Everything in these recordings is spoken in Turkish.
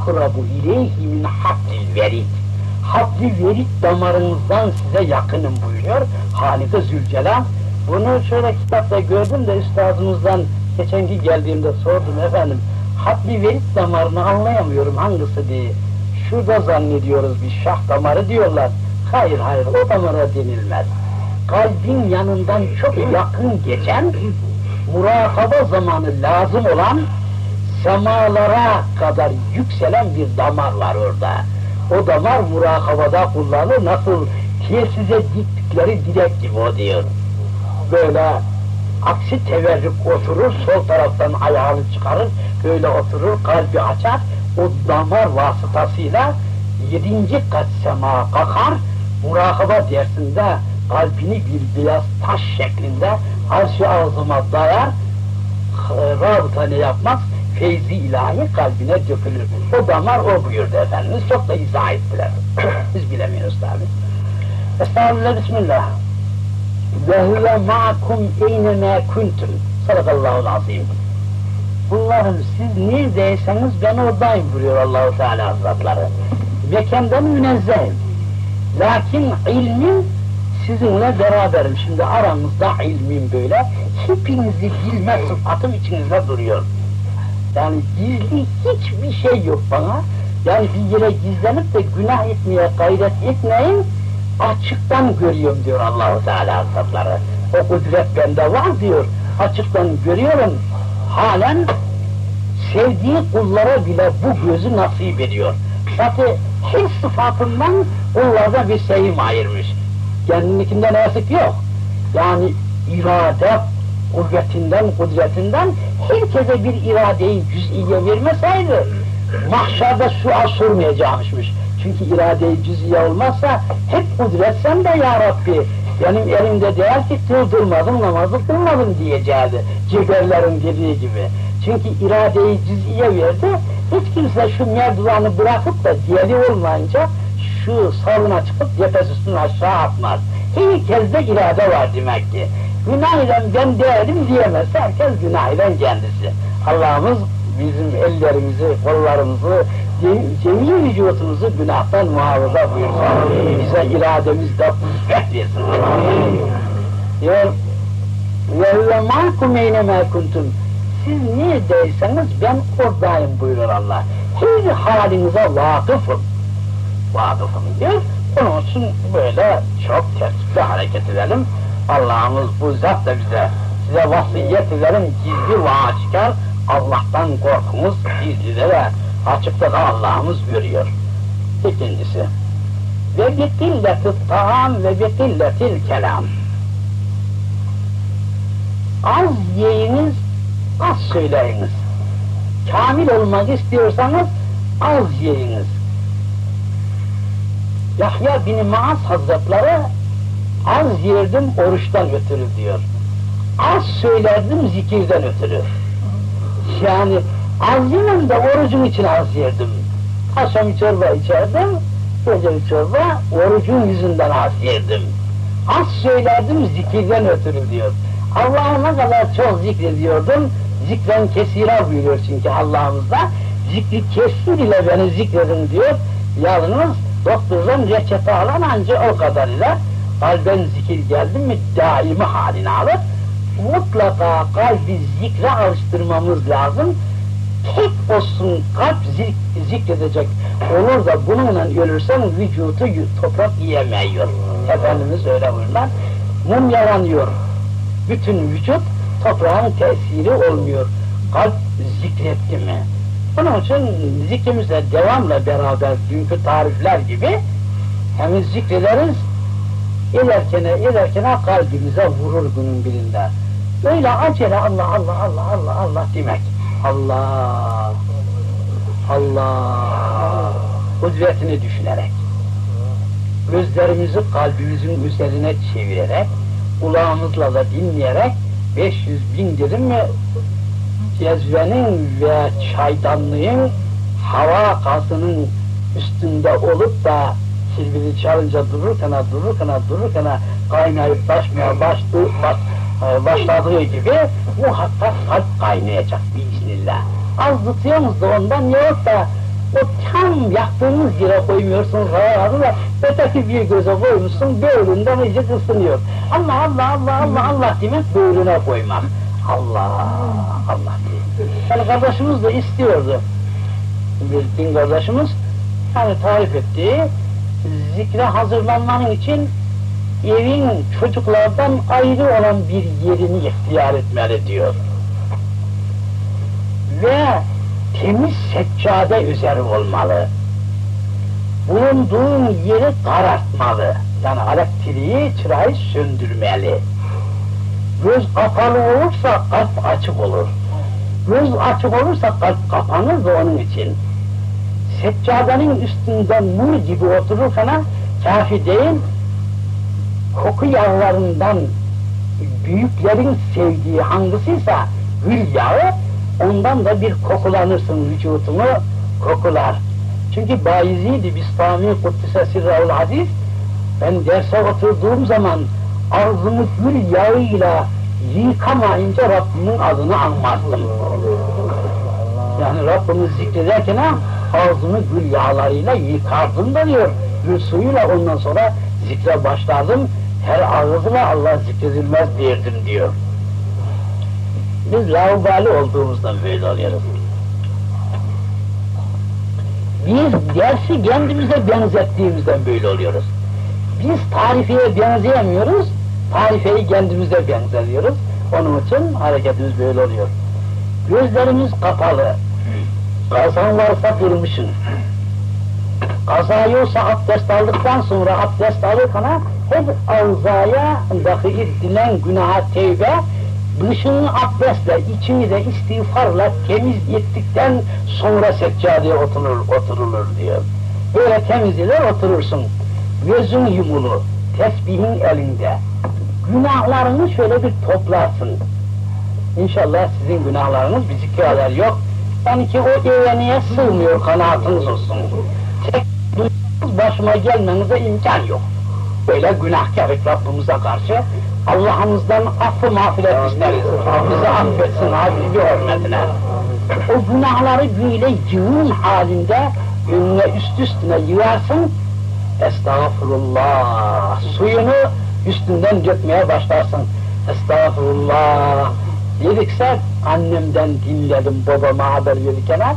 akrabu ileyhi min hablil verid. Habli verid damarınızdan size yakınım buyuruyor Halik-i Zülcelal. Bunu şöyle kitapta gördüm de üstadımızdan geçenki geldiğimde sordum efendim. Habli verid damarını anlayamıyorum hangisi diye. Şurada zannediyoruz bir şah damarı diyorlar. Hayır hayır o damara denilmez. Kalbin yanından çok yakın geçen, murakaba zamanı lazım olan, semalara kadar yükselen bir damar var orada. O damar murakabada kullanılır, nasıl tesize diktikleri direk gibi o diyor. Böyle aksi teverrük oturur, sol taraftan ayağını çıkarır, böyle oturur, kalbi açar, o damar vasıtasıyla yedinci kat sema kalkar, murakaba dersinde kalbini bir beyaz taş şeklinde arş-ı azıma dayar, rabıta ne yapmaz, feyzi ilahi kalbine dökülür. O damar o buyurdu Efendimiz, çok da izah ettiler. Biz bilemiyoruz tabi. Estağfirullah, Bismillah. Ve huve ma'kum eyneme kuntum. Sadakallahu azim. Bunların siz neredeyseniz ben oradayım buyuruyor Allahu Teala Hazretleri. Mekenden münezzehim. Lakin ilmim sizinle beraberim. Şimdi aramızda ilmim böyle. Hepinizi bilme sıfatım içinizde duruyor. Yani gizli hiçbir şey yok bana. Yani bir yere gizlenip de günah etmeye gayret etmeyin. Açıktan görüyorum diyor Allahu Teala Hazretleri. O kudret bende var diyor. Açıktan görüyorum. Halen sevdiği kullara bile bu gözü nasip ediyor. Zaten her sıfatından kullarda bir sevim ayırmış. Kendininkinden eksik yok. Yani irade kuvvetinden, kudretinden herkese bir iradeyi cüz'iye vermeseydi mahşerde sual sormayacakmışmış. Çünkü iradeyi cüz'iye olmazsa hep kudret sen de ya Rabbi benim elimde değil ki durdurmadım namazı kılmadım diyeceğiydi. Ciberlerin dediği gibi. Çünkü iradeyi cüz'iye verdi. Hiç kimse şu merdivanı bırakıp da diğeri olmayınca şu salına çıkıp tepesi üstüne aşağı atmaz. Herkeste irade var demek ki. Günah ile ben değilim diyemez. Herkes günah ile kendisi. Allah'ımız bizim ellerimizi, kollarımızı, cemi vücudumuzu günahtan muhafaza buyursun. Bize irademizde kuvvet versin. Diyor, ve huve ma'kum eyneme kuntum. Siz neredeyseniz ben oradayım buyurur Allah. Her halinize vakıfım. Vakıfım diyor. Onun için böyle çok tertipli hareket edelim. Allah'ımız bu zat da bize, size vasiyet ederim gizli ve açıkar, Allah'tan korkumuz gizlide ve açıkta da Allah'ımız görüyor. İkincisi, ve bitilleti taam ve bitilletil kelam. Az yiyiniz, az söyleyiniz. Kamil olmak istiyorsanız az yiyiniz. Yahya bin Maas Hazretleri az yerdim oruçtan ötürü diyor. Az söylerdim zikirden ötürü. Yani az yemem de orucum için az yerdim. Akşam çorba içerdim, gece çorba orucun yüzünden az yerdim. Az söylerdim zikirden ötürü diyor. Allah'a ne kadar çok zikrediyordum, zikren kesira buyuruyor çünkü Allah'ımızda. Zikri kesir ile beni zikredin diyor. Yalnız doktordan reçete alan anca o kadarıyla kalben zikir geldi mi daimi halini alır. Mutlaka kalbi zikre alıştırmamız lazım. Tek olsun kalp zik, zikredecek olur da bununla ölürsen vücudu toprak yiyemiyor. Efendimiz öyle buyurlar. Mum yalanıyor. Bütün vücut toprağın tesiri olmuyor. Kalp zikretti mi? Onun için zikrimizle devamla beraber dünkü tarifler gibi hem zikrederiz ilerkene ilerkene kalbimize vurur günün birinde. Öyle acele Allah Allah Allah Allah Allah demek. Allah Allah kudretini düşünerek gözlerimizi kalbimizin üzerine çevirerek kulağımızla da dinleyerek 500 bin dedim mi cezvenin ve çaydanlığın hava gazının üstünde olup da silbili çalınca dururken dururken dururken kaynayıp taşmaya başladığı, baş, başladığı gibi muhakkak kalp kaynayacak biiznillah. Az tutuyoruz da ondan yok da o tam yaktığınız yere koymuyorsun zararı da öteki bir göze koymuşsun böğründen iyice ısınıyor. Allah Allah Allah Allah Allah demek böğrüne koymak. Allah Allah diye. Yani kardeşimiz de istiyordu. Bir din kardeşimiz yani tarif ettiği zikre hazırlanmanın için evin çocuklardan ayrı olan bir yerini ihtiyar etmeli diyor. Ve temiz seccade üzeri olmalı. Bulunduğun yeri karartmalı. Yani elektriği, çırayı söndürmeli. Göz kapalı olursa kalp açık olur. Göz açık olursa kalp kapanır da onun için. Seccadenin üstünde mum gibi otururken kafi değil, koku yağlarından büyüklerin sevdiği hangisiyse gül yağı, ondan da bir kokulanırsın vücudunu kokular. Çünkü Bayezid-i Bistami Kuddise Sirrahul Hadis, ben derse oturduğum zaman ağzımı gül yağıyla yıkamayınca Rabbimin adını anmazdım. Yani Rabbimi zikrederken ha, ağzımı gül yağlarıyla yıkardım da diyor. Gül suyuyla ondan sonra zikre başladım. Her ağızla Allah zikredilmez derdim diyor. Biz laubali olduğumuzdan böyle oluyoruz. Biz dersi kendimize benzettiğimizden böyle oluyoruz. Biz tarifeye benzeyemiyoruz, tarifeyi kendimize benzetiyoruz. Onun için hareketimiz böyle oluyor. Gözlerimiz kapalı, kazan varsa kırmışsın. Kaza yoksa abdest aldıktan sonra abdest alırken hep avzaya dahi edilen günaha tevbe, dışını abdestle, içini de istiğfarla temiz ettikten sonra seccadeye oturulur, oturulur diyor. Böyle temizler oturursun. Gözün yumulu, tesbihin elinde. Günahlarını şöyle bir toplarsın. İnşallah sizin günahlarınız bizi kadar yok. Yani ki o evleniye sığmıyor kanaatınız olsun. Tek duyduğunuz başıma gelmenize imkan yok. Böyle günahkarlık Rabbimize karşı Allah'ımızdan affı mağfiret isteriz. Bizi affetsin Habibi hürmetine. O günahları böyle yığın halinde önüne üst üstüne yığarsın. Estağfurullah. Suyunu üstünden dökmeye başlarsın. Estağfurullah. Dedikse annemden dinledim babama haber verirken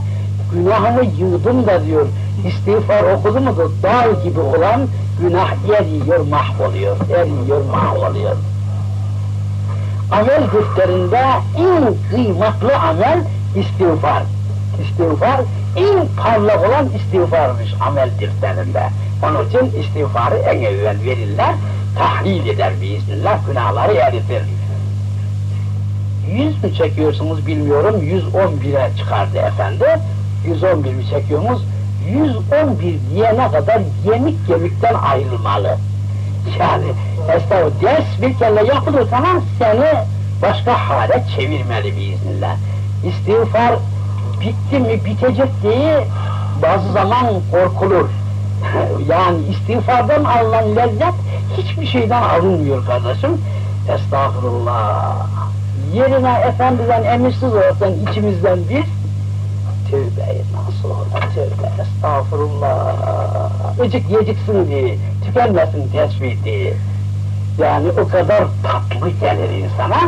günahımı yığdım da diyor istiğfar okudu mu da dağ gibi olan günah eriyor mahvoluyor eriyor mahvoluyor. Amel defterinde en kıymetli amel istiğfar. İstiğfar en parlak olan istiğfarmış amel defterinde. Onun için istiğfarı en evvel verirler tahlil eder biiznillah günahları eritir Yüz mü çekiyorsunuz bilmiyorum, 111'e çıkardı efendi. 111 mi çekiyorsunuz? 111 diyene kadar yemik yemikten ayrılmalı. Yani estağfurullah ders bir kere yapılır tamam seni başka hale çevirmeli biiznillah. İstiğfar bitti mi bitecek diye bazı zaman korkulur. yani istiğfardan alınan lezzet hiçbir şeyden alınmıyor kardeşim. Estağfurullah yerine efendiden emirsiz olsan içimizden bir. Tövbe nasıl olur tövbe estağfurullah. Icık yeciksin diye tükenmesin tesbih diye yani o kadar tatlı gelir insana.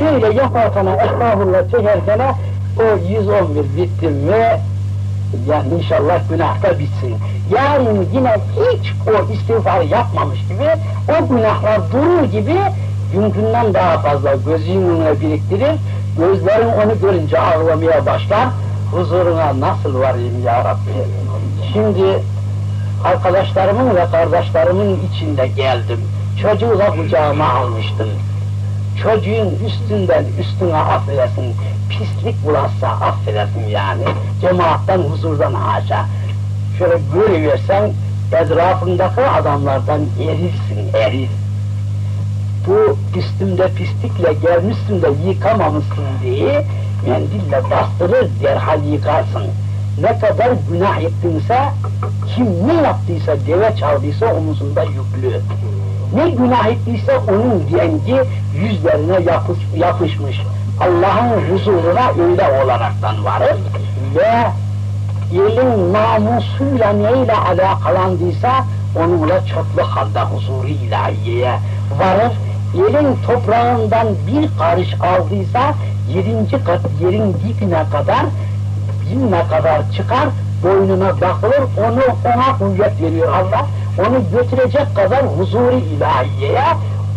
Böyle yaparken estağfurullah çekerken o 111 bitti mi yani inşallah günahta bitsin. Yarın yine hiç o istiğfarı yapmamış gibi o günahlar durur gibi mümkünden daha fazla gözünün önüne biriktirir, gözlerin onu görünce ağlamaya başlar, huzuruna nasıl varayım ya Rabbi? Şimdi arkadaşlarımın ve kardeşlerimin içinde geldim, çocuğu da kucağıma almıştım. Çocuğun üstünden üstüne affedersin, pislik bulaşsa affedersin yani, cemaattan huzurdan haşa. Şöyle görüversen, etrafındaki adamlardan erirsin, erir bu üstümde pislikle gelmişsin de yıkamamışsın diye mendille bastırır derhal yıkarsın. Ne kadar günah ettinse, kim ne yaptıysa, deve çaldıysa omuzunda yüklü. Ne günah ettiyse onun rengi yüzlerine yapış, yapışmış. Allah'ın huzuruna öyle olaraktan varır ve elin namusuyla neyle alakalandıysa onunla çoklu halde huzuru ilahiyeye varır. Elin toprağından bir karış aldıysa yedinci kat yerin dibine kadar binne kadar çıkar, boynuna takılır, onu ona kuvvet veriyor Allah. Onu götürecek kadar huzuru ilahiyeye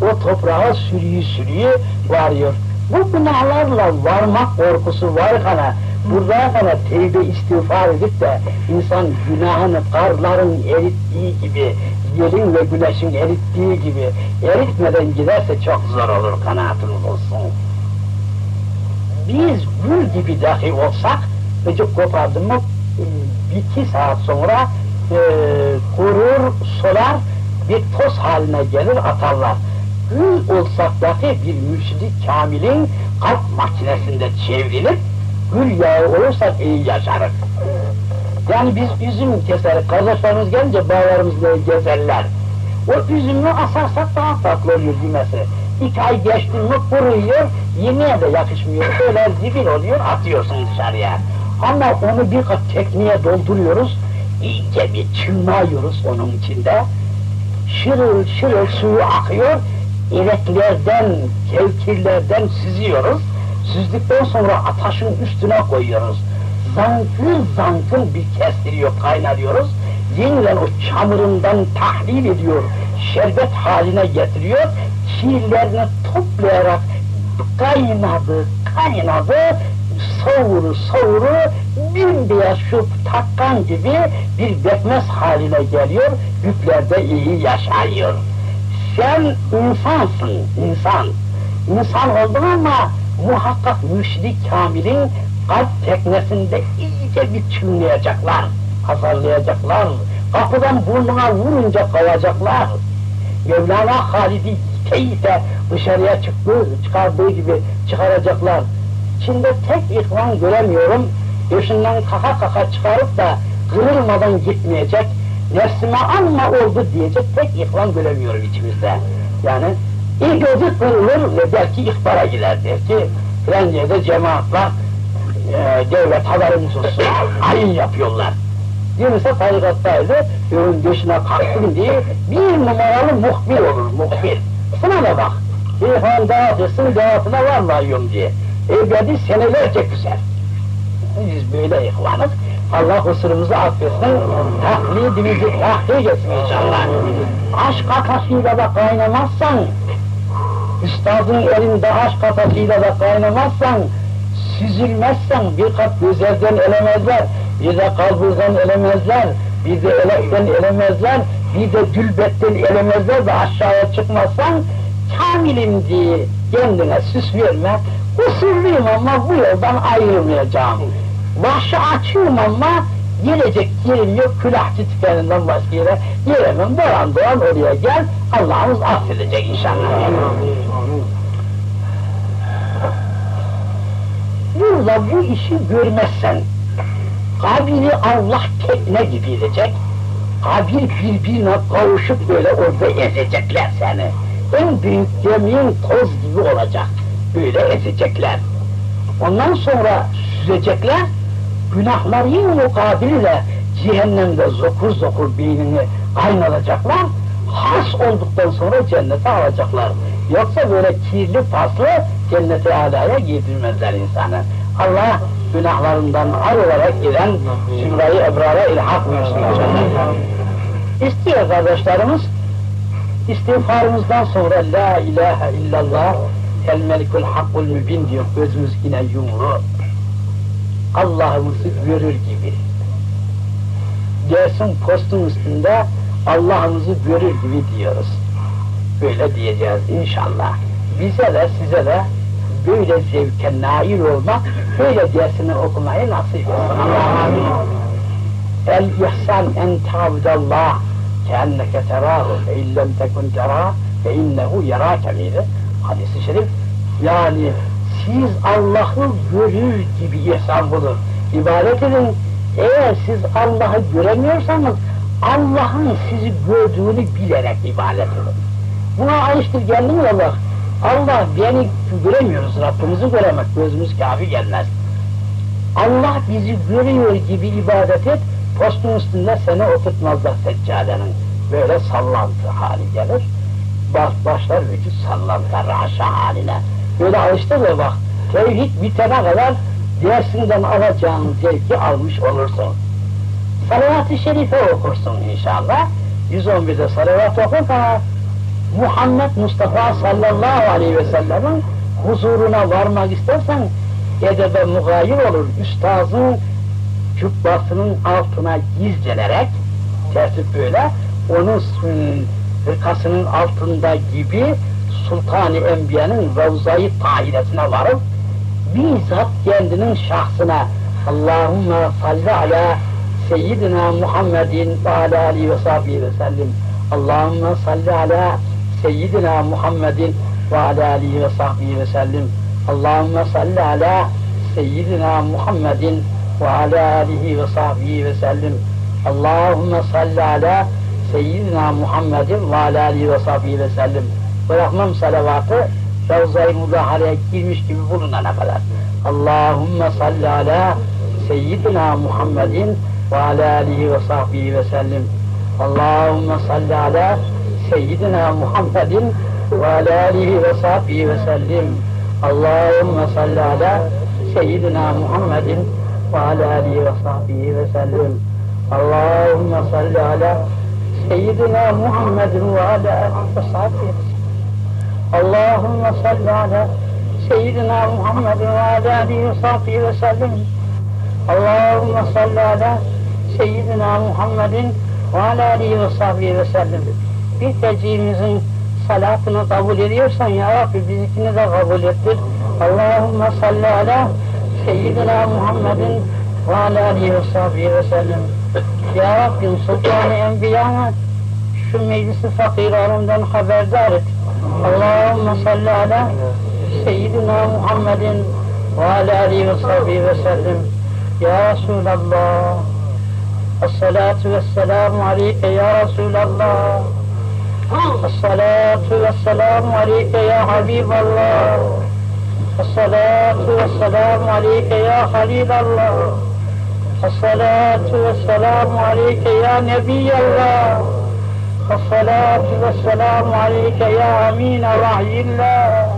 o toprağa sürüyü sürüyü varıyor. Bu günahlarla varmak korkusu var kana, burada kana tevbe istiğfar edip de insan günahını karların erittiği gibi, yerin ve güneşin erittiği gibi eritmeden giderse çok zor olur kanaatınız olsun. Biz gül gibi dahi olsak, gıcık kopardım mı iki saat sonra e, kurur, solar, bir toz haline gelir atarlar. Gül olsak dahi bir mürşidi kamilin kalp makinesinde çevrilip gül yağı olursak iyi yaşarız. Yani biz üzüm keseriz, kardeşlerimiz gelince bağlarımızda gezerler. O üzümü asarsak daha farklı oluyor yemesi. İki ay geçti mi kuruyor, yemeğe de yakışmıyor. Böyle zibil oluyor, atıyorsun dışarıya. Ama onu bir kat tekniğe dolduruyoruz, iyice bir çınlıyoruz onun içinde. Şırıl şırıl suyu akıyor, ireklerden, kevkirlerden süzüyoruz. Süzdükten sonra ataşın üstüne koyuyoruz. Zankıl zankıl bir kestiriyor, kaynarıyoruz. Yenilen o çamurundan tahlil ediyor, şerbet haline getiriyor. Şiirlerini toplayarak kaynadı, kaynadı, savuru savuru bembeyaz şu takkan gibi bir bekmez haline geliyor, güplerde iyi yaşıyor. Sen insansın, insan. İnsan oldun ama muhakkak müşrik kamilin kalp teknesinde iyice bir çınlayacaklar, hazırlayacaklar. Kapıdan burnuna vurunca kalacaklar. Mevlana Halid'i teyite dışarıya çıktığı, çıkardığı gibi çıkaracaklar. Şimdi tek ihvan göremiyorum, yaşından kaka kaka çıkarıp da kırılmadan gitmeyecek, nefsime anma oldu diyecek tek ihvan göremiyorum içimizde. Yani ilk gözü kırılır ve belki ihbara gider der ki yerde cemaatla e, devlet haberimiz olsun, ayin yapıyorlar. Yunus'a tarikattaydı, yolun dışına kalktım diye bir numaralı muhbir olur, muhbir. Sana da bak, İrfan dağıtırsın, dağıtına varmayıyorum diye. Ebedi senelerce güzel. Biz böyle ihvanız, Allah kusurumuzu affetsin, taklidimizi tahkik etsin inşallah. Aşk atasıyla da kaynamazsan, üstadın elinde aşk atasıyla da kaynamazsan, süzülmezsen bir kat güzelden elemezler, bir de kalbuzdan elemezler, bir de elekten elemezler, bir de gülbetten elemezler de aşağıya çıkmazsan, kamilim diye kendine süs verme, kusurluyum ama bu yoldan ayrılmayacağım. Başı açıyorum ama gelecek yerim yok, külahçı tükeninden başka yere giremem, dolan dolan oraya gel, Allah'ımız affedecek inşallah. Burada bu işi görmezsen, Kabil'i Allah tekne gibi edecek, Kabil birbirine kavuşup böyle orada ezecekler seni. En büyük gemiğin toz gibi olacak, böyle ezecekler. Ondan sonra süzecekler, günahların mukabiliyle cehennemde zokur zokur beynini kaynatacaklar, has olduktan sonra cennete alacaklar. Yoksa böyle kirli paslı cennete alaya girdirmezler insanı. Allah günahlarından arılarak giden Zümra-i Ebrar'a ilhak buyursun inşallah. İstiyor kardeşlerimiz, istiğfarımızdan sonra La ilahe illallah El melikul hakkul mübin diyor, gözümüz yine yumru. Allah'ımızı görür gibi. Gelsin postun üstünde Allah'ımızı görür gibi diyoruz. Böyle diyeceğiz inşallah. Bize de size de böyle zevke nail olmak, böyle dersini okumayı nasip. Allah'ım. El ihsan en ta'budallah keenneke terahu fe illem tekun terah fe innehu yerâke miydi? Hadis-i şerif. Yani siz Allah'ı görür gibi ihsan bulun. İbadet edin. Eğer siz Allah'ı göremiyorsanız Allah'ın sizi gördüğünü bilerek ibadet edin. Buna ayıştır geldi mi Allah? Allah beni göremiyoruz, Rabbimizi göremek, gözümüz kafi gelmez. Allah bizi görüyor gibi ibadet et, postun üstünde seni oturtmazlar seccadenin. Böyle sallantı hali gelir. Baş, başlar vücut sallantı, raşa haline. Böyle alıştır ve bak, tevhid bitene kadar dersinden alacağın zevki almış olursun. Salavat-ı Şerife okursun inşallah. 111'de salavat okur ama Muhammed Mustafa sallallahu aleyhi ve sellemin huzuruna varmak istersen edebe mugayir olur. Üstazın cübbasının altına gizlenerek tertip böyle onun hırkasının altında gibi Sultan-ı Enbiya'nın Ravza-i Tahiresine varıp bizzat kendinin şahsına Allahümme salli ala seyyidina Muhammedin ve ala alihi ve sahbihi ve sellim. Allahümme salli ala seyyidina Muhammedin ve ala alihi ve sahbihi ve sellim. Allahümme salli ala seyyidina Muhammedin ve ala alihi ve sahbihi ve sellim. Allahümme salli ala seyyidina Muhammedin ve ala alihi ve sahbihi ve sellim bırakmam salavatı Ravza-i Mudahare'ye girmiş gibi bulunana kadar. Allahümme salli ala seyyidina Muhammedin ve ala alihi ve sahbihi ve sellim. Allahümme salli ala seyyidina Muhammedin ve ala alihi ve sahbihi ve sellim. Allahümme salli ala seyyidina Muhammedin ve ala alihi ve sahbihi ve sellim. Allahümme salli ala seyyidina Muhammedin ve ala alihi ve sahbihi Allahümme salli ala seyyidina Muhammedin ve ala alihi ve sahbihi ve sellim Allahümme salli ala seyyidina Muhammedin ve ala alihi ve sahbihi ve sellem. Bir tecihimizin salatını kabul ediyorsan ya Rabbi bizikini de kabul ettir. Allahümme salli ala seyyidina Muhammedin ve ala alihi ve sahbihi ve sellem. Ya Rabbim Sultan-ı Enbiya'na şu meclisi fakir alemden haberdar et. Ala seyyidina Muhammedin ve ala alihi ve sahbihi ve sellem. Ya Resulallah الصلاة والسلام عليك يا رسول الله. الصلاة والسلام عليك يا حبيب الله. الصلاة والسلام عليك يا خليل الله. الصلاة والسلام عليك يا نبي الله. الصلاة والسلام عليك يا أمين وحي الله.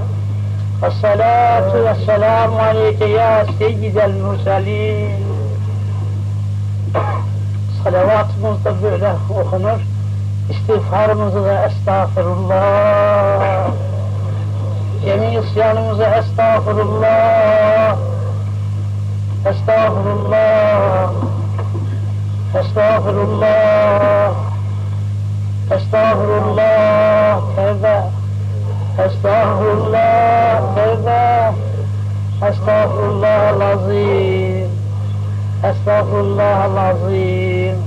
الصلاة والسلام عليك يا سيد المرسلين. صلوات مصطفى له وخنر استغفار مصطفى أستغفر الله. جميع صيام مصطفى أستغفر الله. أستغفر الله. أستغفر الله. Estağfurullah azim. Estağfurullah azim.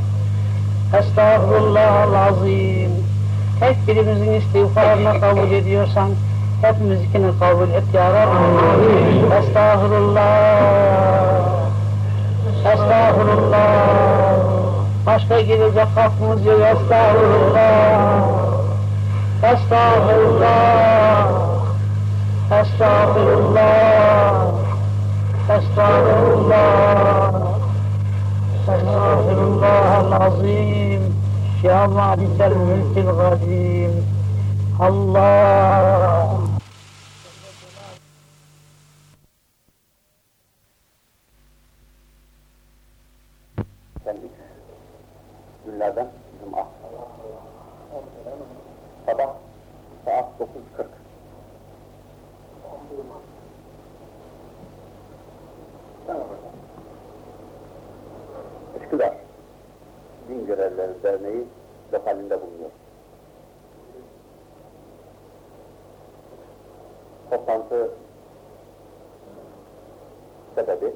Estağfurullah azim. Tek birimizin istiğfarını kabul ediyorsan hepimizinkini kabul et ya Rabbi. Estağfurullah. Estağfurullah. Başka gidecek kapımız yok. Estağfurullah. Estağfurullah. Estağfurullah. Estağfurullah. Estağfurullah azim. Ya Malikel Mülkil Gadim. Allah. Geldik. Günlerden Cuma. Sebebi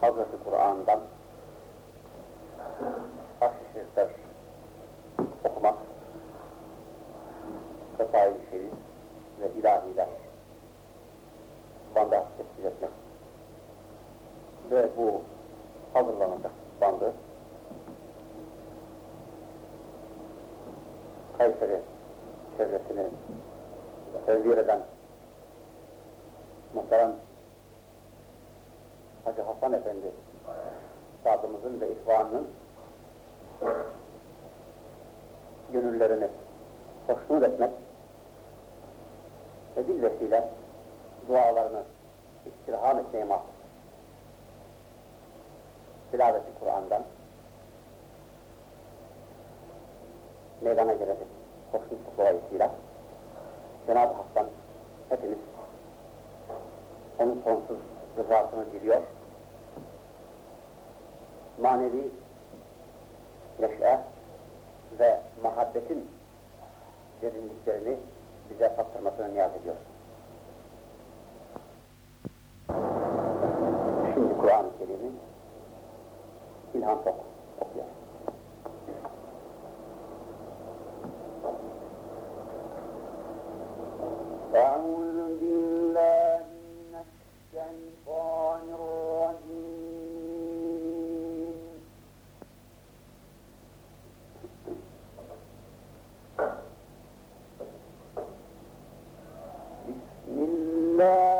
Hazreti Kur'an'dan Hasan Efendi Üstadımızın ve ihvanının gönüllerini hoşnut etmek ve bir vesile dualarını istirham etmeye mahsus. Tilaveti Kur'an'dan meydana gelecek hoşnutluk dolayısıyla Cenab-ı Hak'tan hepimiz onun sonsuz rızasını diliyor Manevi neşe ve muhabbetin derinliklerini bize tattırmasını niyaz ediyor. Şimdi Kur'an-ı Kerim'i İlhan Tok okuyor. أعوذ بالله من الشيطان الرجيم الله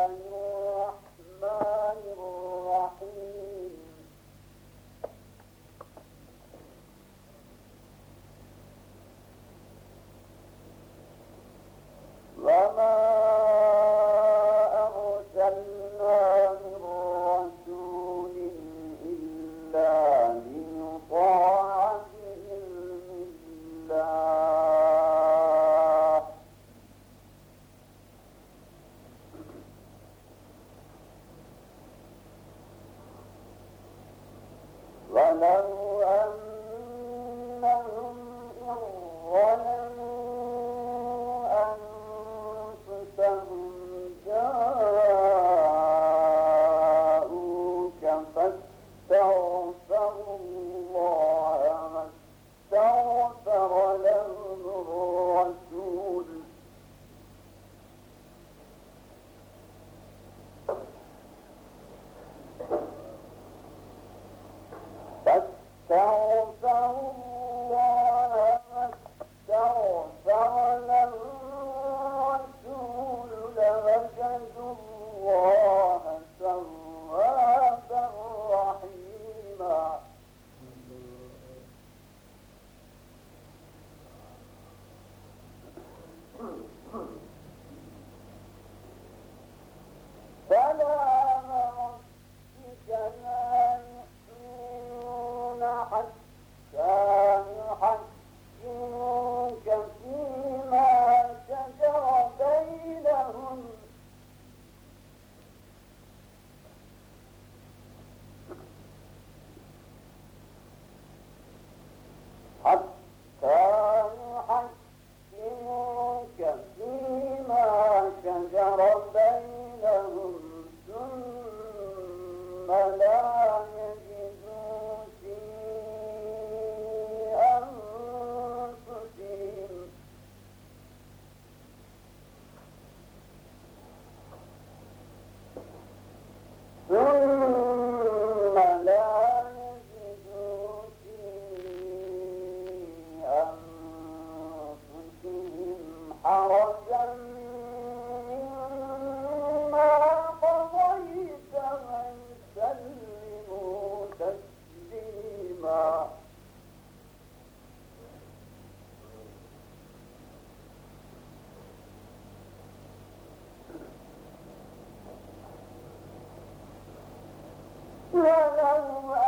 我要不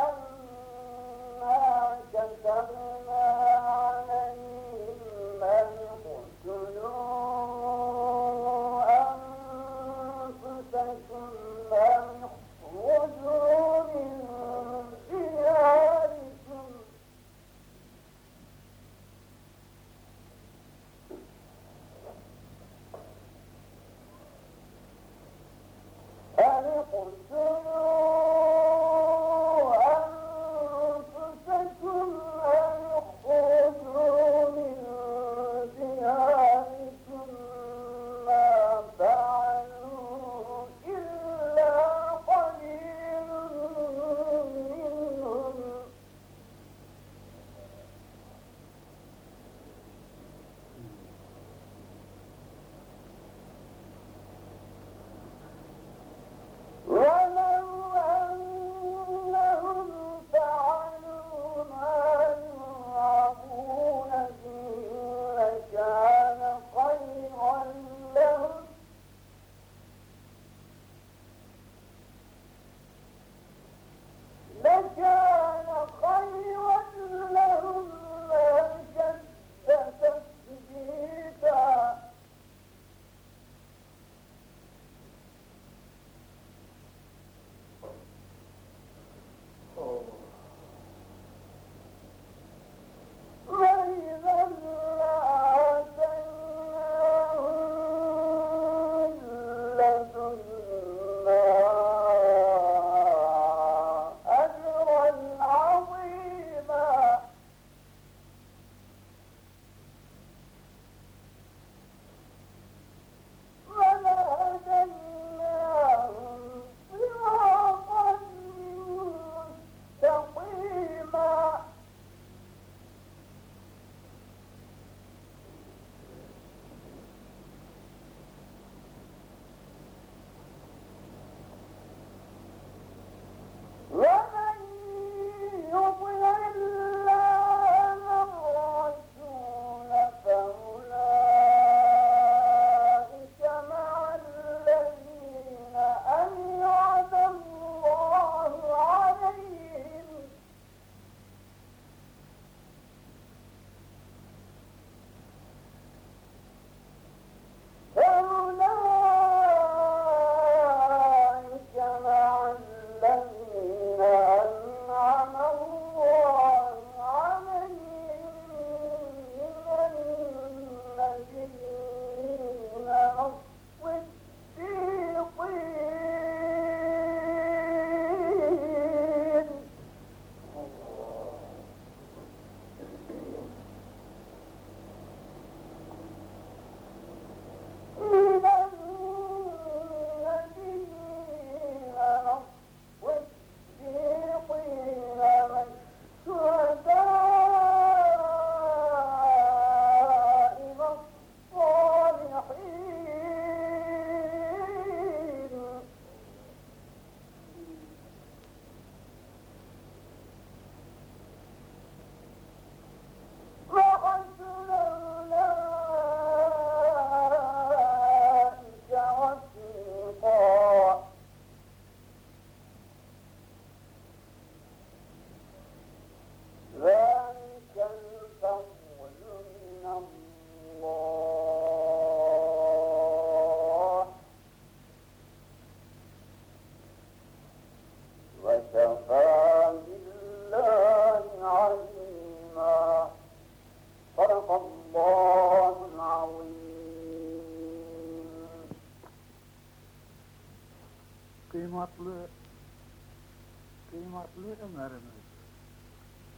Şerefli Ömer'imiz,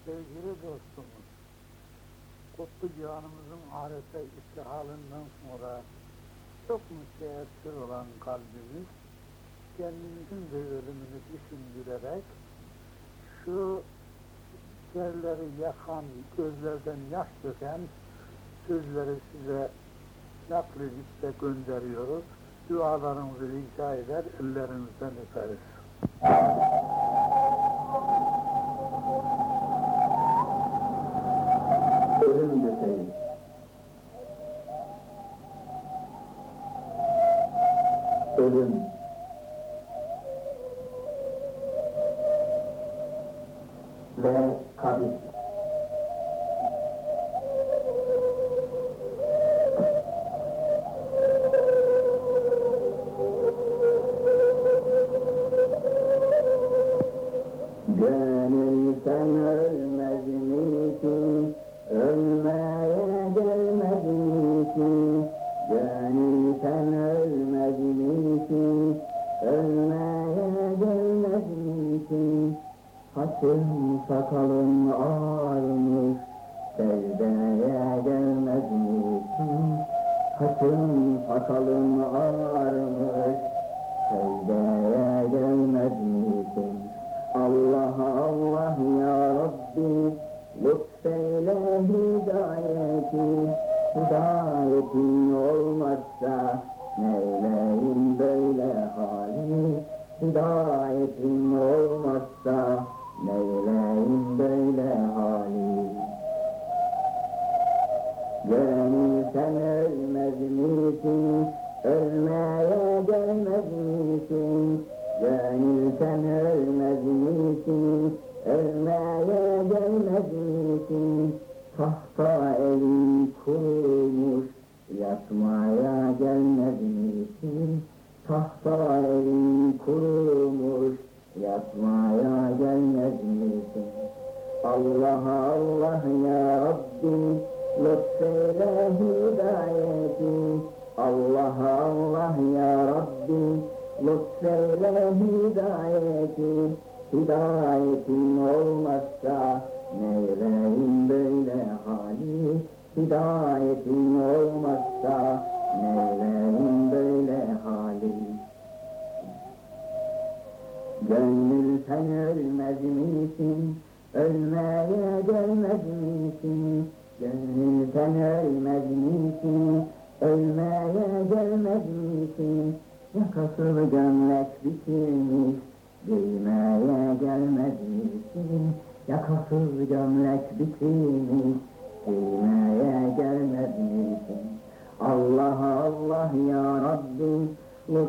sevgili dostumuz, Kutlu Cihan'ımızın ahirete istihalinden sonra çok müteessir olan kalbimiz, kendimizin de ölümünü düşündürerek, şu yerleri yakan, gözlerden yaş döken sözleri size nakledip de gönderiyoruz. Dualarınızı rica eder, ellerinizden öperiz. Hidayetin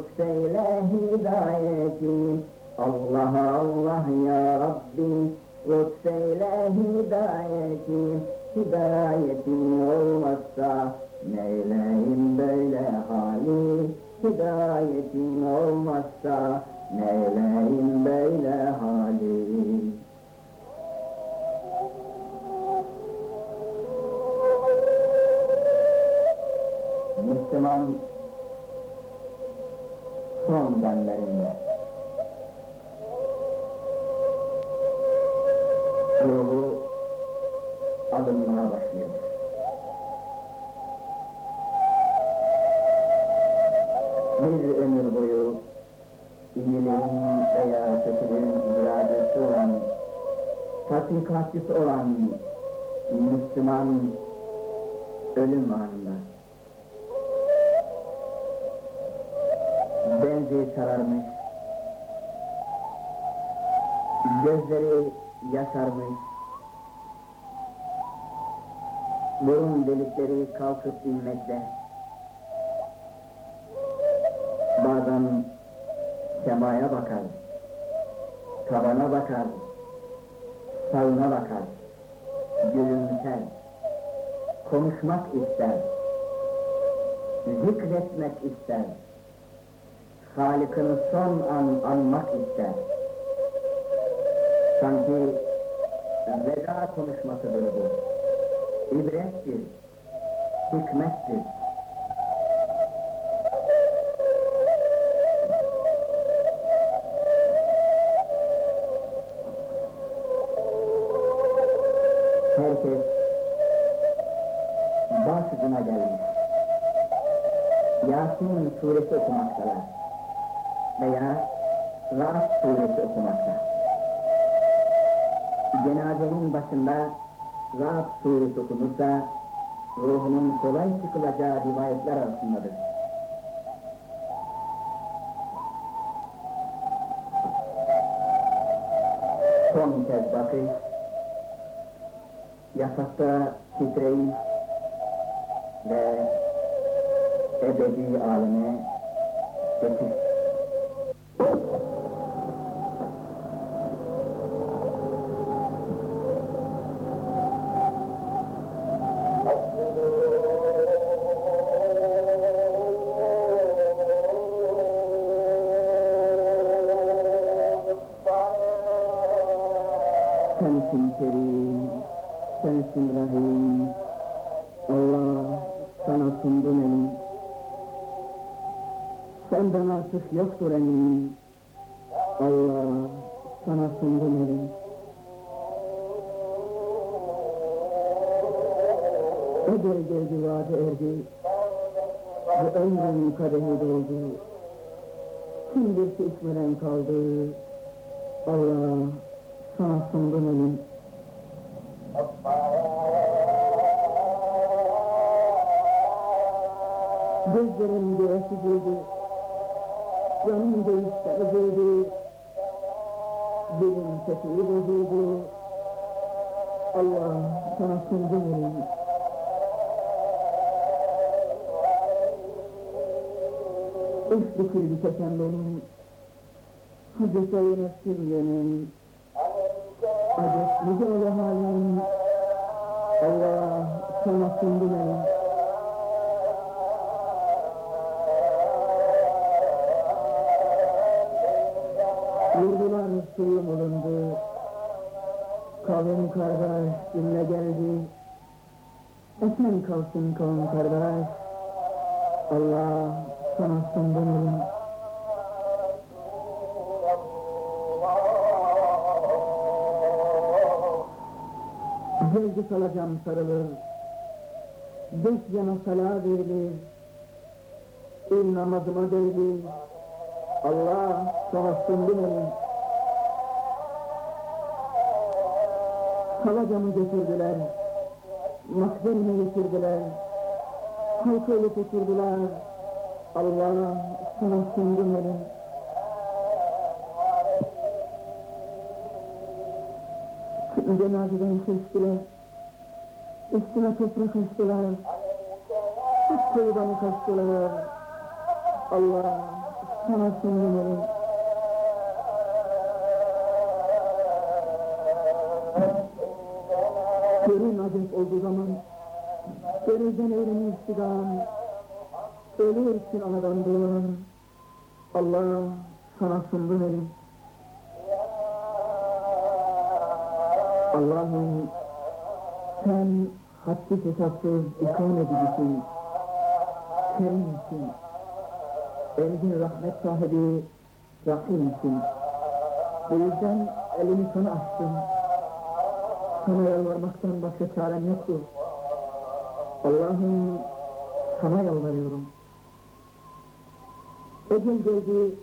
lütfeyle hidayeti. Allah Allah ya Rabbi, lütfeyle hidayeti. Hidayetin olmazsa neyleyim böyle hali? Hidayetin olmazsa neyleyim böyle hali? Müslüman son demlerinde ruhu alınmaya başlıyor. Bir ömür boyu iyiliğin veya kötülüğün iradesi olan, tatbikatçısı olan Müslüman ölüm anında benzi sararmış, gözleri yaşarmış, burun delikleri kalkıp inmekte, bazen semaya bakar, tavana bakar, sağına bakar, gülümser, konuşmak ister, zikretmek ister, Halık'ını son an anmak ister. Sanki veda konuşmasıdır bu. İbrettir, hikmettir. Cenazenin başında Rahat suresi okunursa ruhunun kolay çıkılacağı rivayetler arasındadır. Son kez bakış, yatakta titreyiş ve ebedi aleme geçiş. Senden artık yoktur emin. Allah sana sundum elim. Ecel geldi vade erdi. Bu ömrün kadehi doldu. Kim bir şey kaldı. Allah sana sundum elim. Gözlerim göğe süzüldü. Canım değişti üzüldü. Dilim sesini bozuldu. Allah sana sundum elim. Üç büküldü çeken benim. Hazreti nefsim benim. Nice ola halim. Allah sana sundum elim. Suyum olundu. Kavim kardeş dinle geldi. Esen kalsın kavim kardeş. Allah sana sundum elim. Zevki salacağım sarılır. Beş yana sala verilir. İl namazıma değdi. Allah sana sundum elim. Salacamı götürdüler. Makberime getirdiler. Halkayla götürdüler. Allah sana sundum elim. Cenazeden kestiler. Üstüne toprak açtılar. Hep koyudanı kaçtılar. Allah sana sundum elim. Olduğu zaman Görürden eğrimi istigam Ölürsün anadan doğan Allah sana sundum elim. Allah'ım sen hadsiz hesapsız ikram edicisin Kerimsin Elin rahmet sahibi Rahimsin Bu yüzden elimi sana açtım Sana yalvarmaktan başka çarem yoktu Allah'ım sana yalvarıyorum. Ecel geldi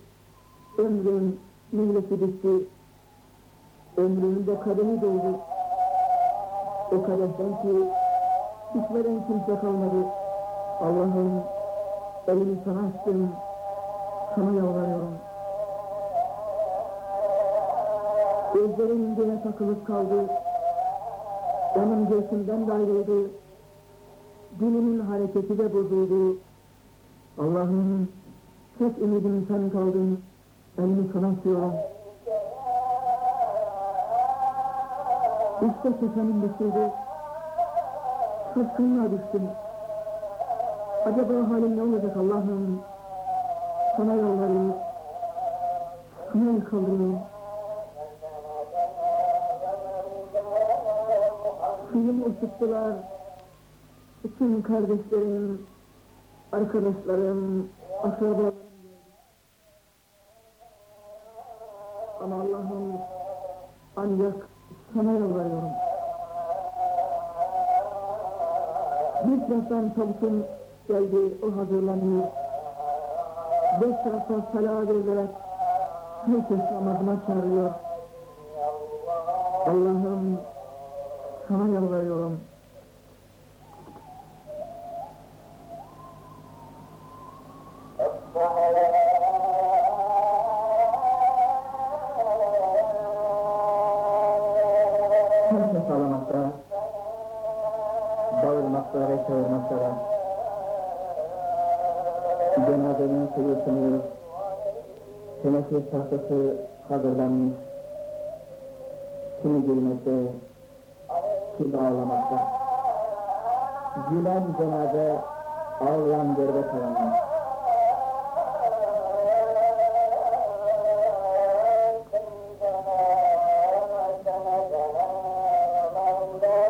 Ömrüm milleti bitti. Ömrümün de kademi doldu O kadehten ki içmeden kimse kalmadı. Allah'ım elimi sana açtım. Sana yalvarıyorum. Gözlerim yine takılıp kaldı. Onun göğsümden de ayrıldı. Dilimin hareketi de bozuldu. Allah'ım tek ümidim sen kaldın. Elimi sana açıyorum. İşte sesenim bitirdi. Şaşkınlığa düştüm. Acaba halim ne olacak Allah'ım? Sana yalvarıyorum. Sana el Suyumu ısıttılar. Bütün kardeşlerim, arkadaşlarım, akrabalarım. Ama Allah'ım ancak sana yalvarıyorum. taraftan tabutun geldi, o hazırlanıyor. Beş taraftan salat verilerek herkes namazına çağırıyor. Allah'ım sana yalvarıyorum. Herkes ağlamakta, bağırmakta ve çağırmakta da. Cenazenin kıyısını, teneffüs tahtası hazırlanmış. Kimi gülmekte, kimi ağlamakta. Gülen cenaze, ağlayan geride kalanlar.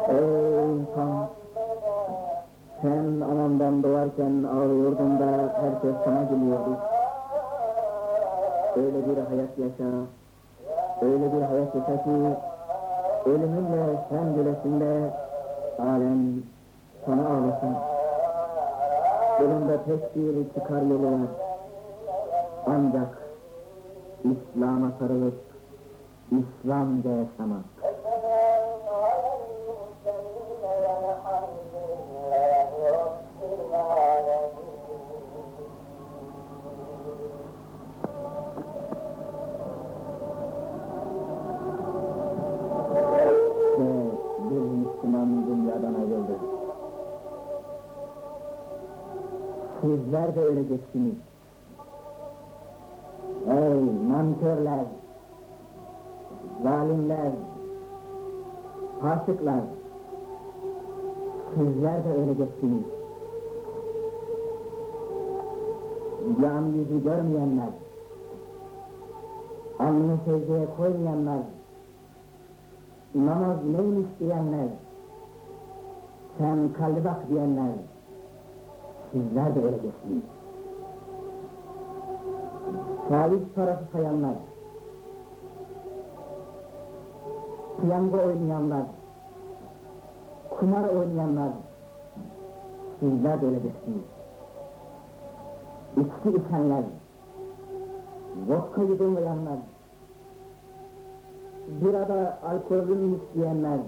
Ey! Sen anandan doğarken ağlıyordun da herkes sana gülüyordu. Öyle bir hayat yaşa, öyle bir hayat yaşa ki ölümünle sen gülesin de alem sana ağlasın. Bunun tek bir çıkar yolu var. Ancak İslam'a sarılıp İslamca yaşamak. Öleceksiniz. Can yüzü görmeyenler, alnını secdeye koymayanlar, namaz neymiş diyenler, sen kalbi bak diyenler, sizler de öleceksiniz. Faiz parası sayanlar, piyango oynayanlar, kumar oynayanlar, sizler de öleceksiniz. İçki içenler, vodka yudumlayanlar, bir arada alkolün isteyenler,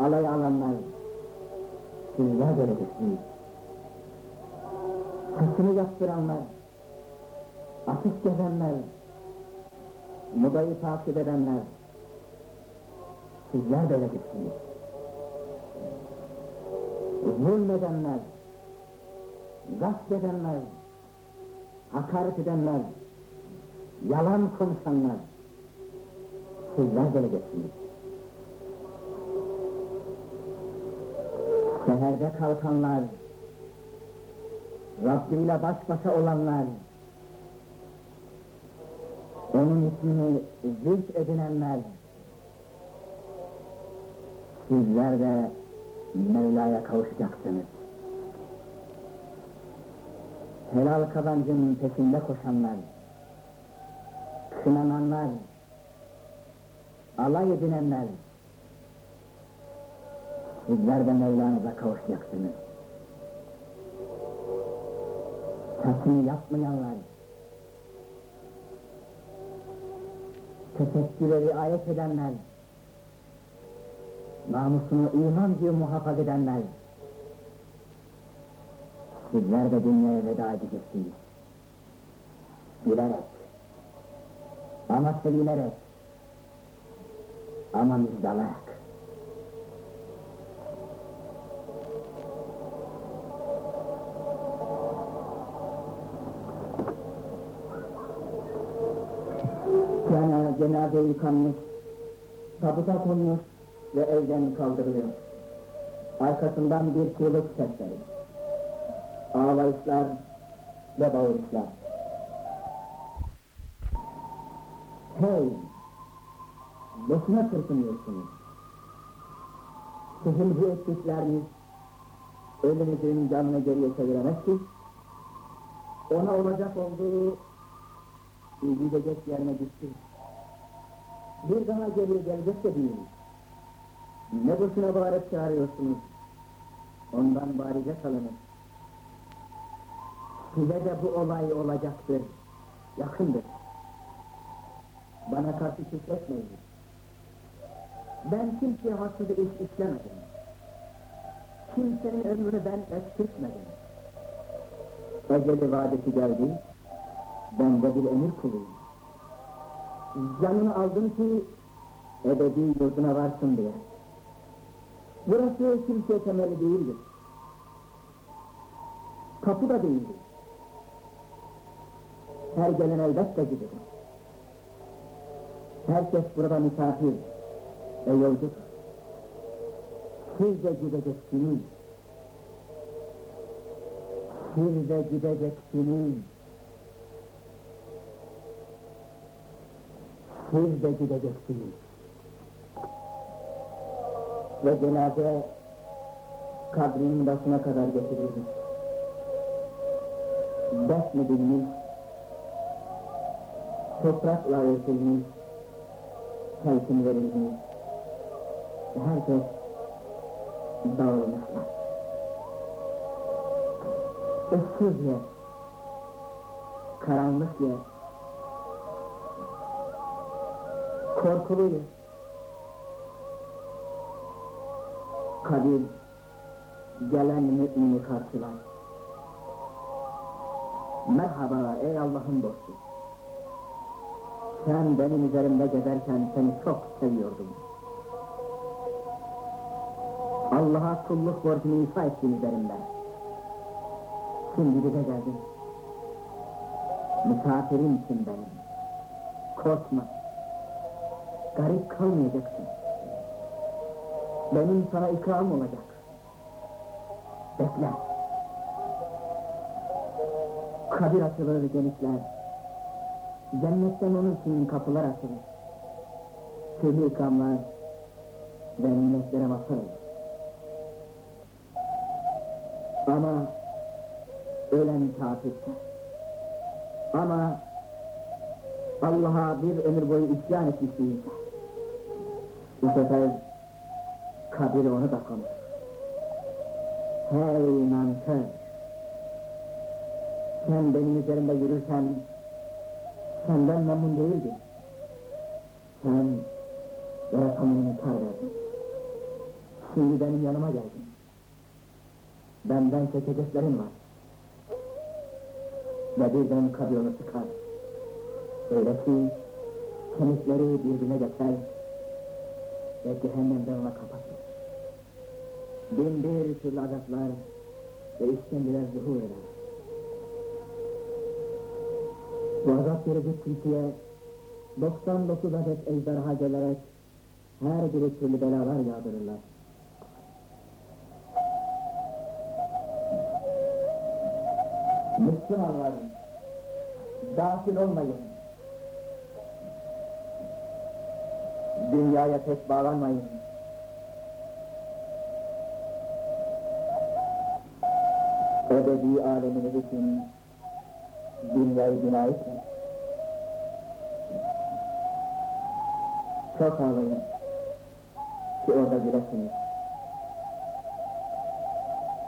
alay alanlar, sizler de öleceksiniz. Saçını yaptıranlar, açık gezenler, modayı takip edenler, sizler de öleceksiniz. Zulmedenler, gasp edenler, hakaret edenler, yalan konuşanlar, sizler de öleceksiniz. Seherde kalkanlar, Rabbiyle baş başa olanlar, onun ismini zilk edinenler, sizler de Mevla'ya kavuşacaksınız. Helal kazancın peşinde koşanlar, kınananlar, alay edinenler, sizler de Mevla'nıza kavuşacaksınız. Saçını yapmayanlar, tesettüre riayet edenler, namusunu iman gibi muhafaza edenler, sizler de dünyaya veda edeceksiniz. Gülerek, ama sevinerek, ama müjdalarak. Yani cenaze yıkanmış, tabuta konmuş ve evden kaldırılıyor. Arkasından bir çığlık sesleri. Ağlayışlar ve bağırışlar. Hey! Boşuna çırpınıyorsunuz. Sizin bu ettikleriniz ölünüzün canını geriye çeviremez ki, ona olacak olduğu gidecek yerine gitti. Bir daha geriye gelecek de değil. Ne boşuna bağırıp çağırıyorsunuz? Ondan barize salınır. Size de bu olay olacaktır. Yakındır. Bana karşı küfretmeyin. Ben kimseye haksız iş işlemedim. Kimsenin ömrünü ben eksiltmedim. Eceli vadesi geldi, ben de bir emir kuluyum. Canını aldım ki, ebedi yurduna varsın diye. Burası kimseye temeli değildir. Kapı da değildir. Her gelen elbette gider. Herkes burada misafir ve yolcudur. Siz de gideceksiniz. Siz de gideceksiniz. Siz de gideceksiniz. Ve cenaze kabrinin başına kadar getirildi. Defnedilmiş, toprakla örtülmüş, telkin verilmiş. Herkes dağılmışlar. Issız yer, karanlık yer, korkulu yer. Kabir gelen mümini karşılar. Merhaba ey Allah'ın dostu. Sen benim üzerimde gezerken seni çok seviyordum. Allah'a kulluk borcunu ifa ettin üzerimde. Şimdi bize geldin. Misafirimsin benim. Korkma. Garip kalmayacaksın. Benim sana ikram olacak. Bekle. Kabir açılır genişler. Cennetten onun için kapılar açılır. Türlü ikramlar ve nimetlere mazhar. Ama ölen kafirse, ama Allah'a bir ömür boyu isyan etmiş değilse, bu sefer kabir onu da konur. Hey nankör! Sen benim üzerimde yürürken, senden memnun değildin. Sen yaratanını inkar verdin. Şimdi benim yanıma geldin. Benden çekeceklerin var. Ve birden kabir sıkar. Öyle ki kemikleri birbirine geçer ve cehennemden ona kapatır. Bin bir türlü azaplar ve işkenceler zuhur eder. Bu azap verecek kimseye 99 adet ejderha gelerek her biri türlü belalar yağdırırlar. Müslümanlar, dahil olmayın. Dünyaya pek bağlanmayın. Ebedi aleminiz için dünyayı bina etmeyin. Çok ağlayın ki orada gülesiniz.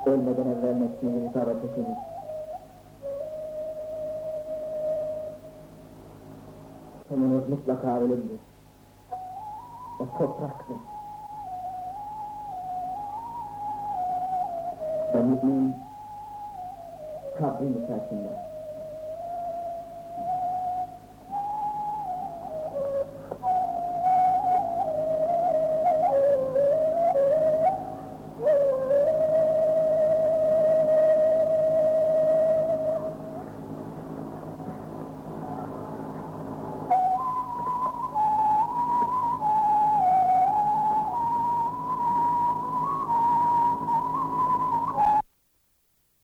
Ölmeden evvel nefsinizi hesaba çekiniz. Sonunuz mutlaka ölümdür. O topraktır. Ve mümin covering the person with.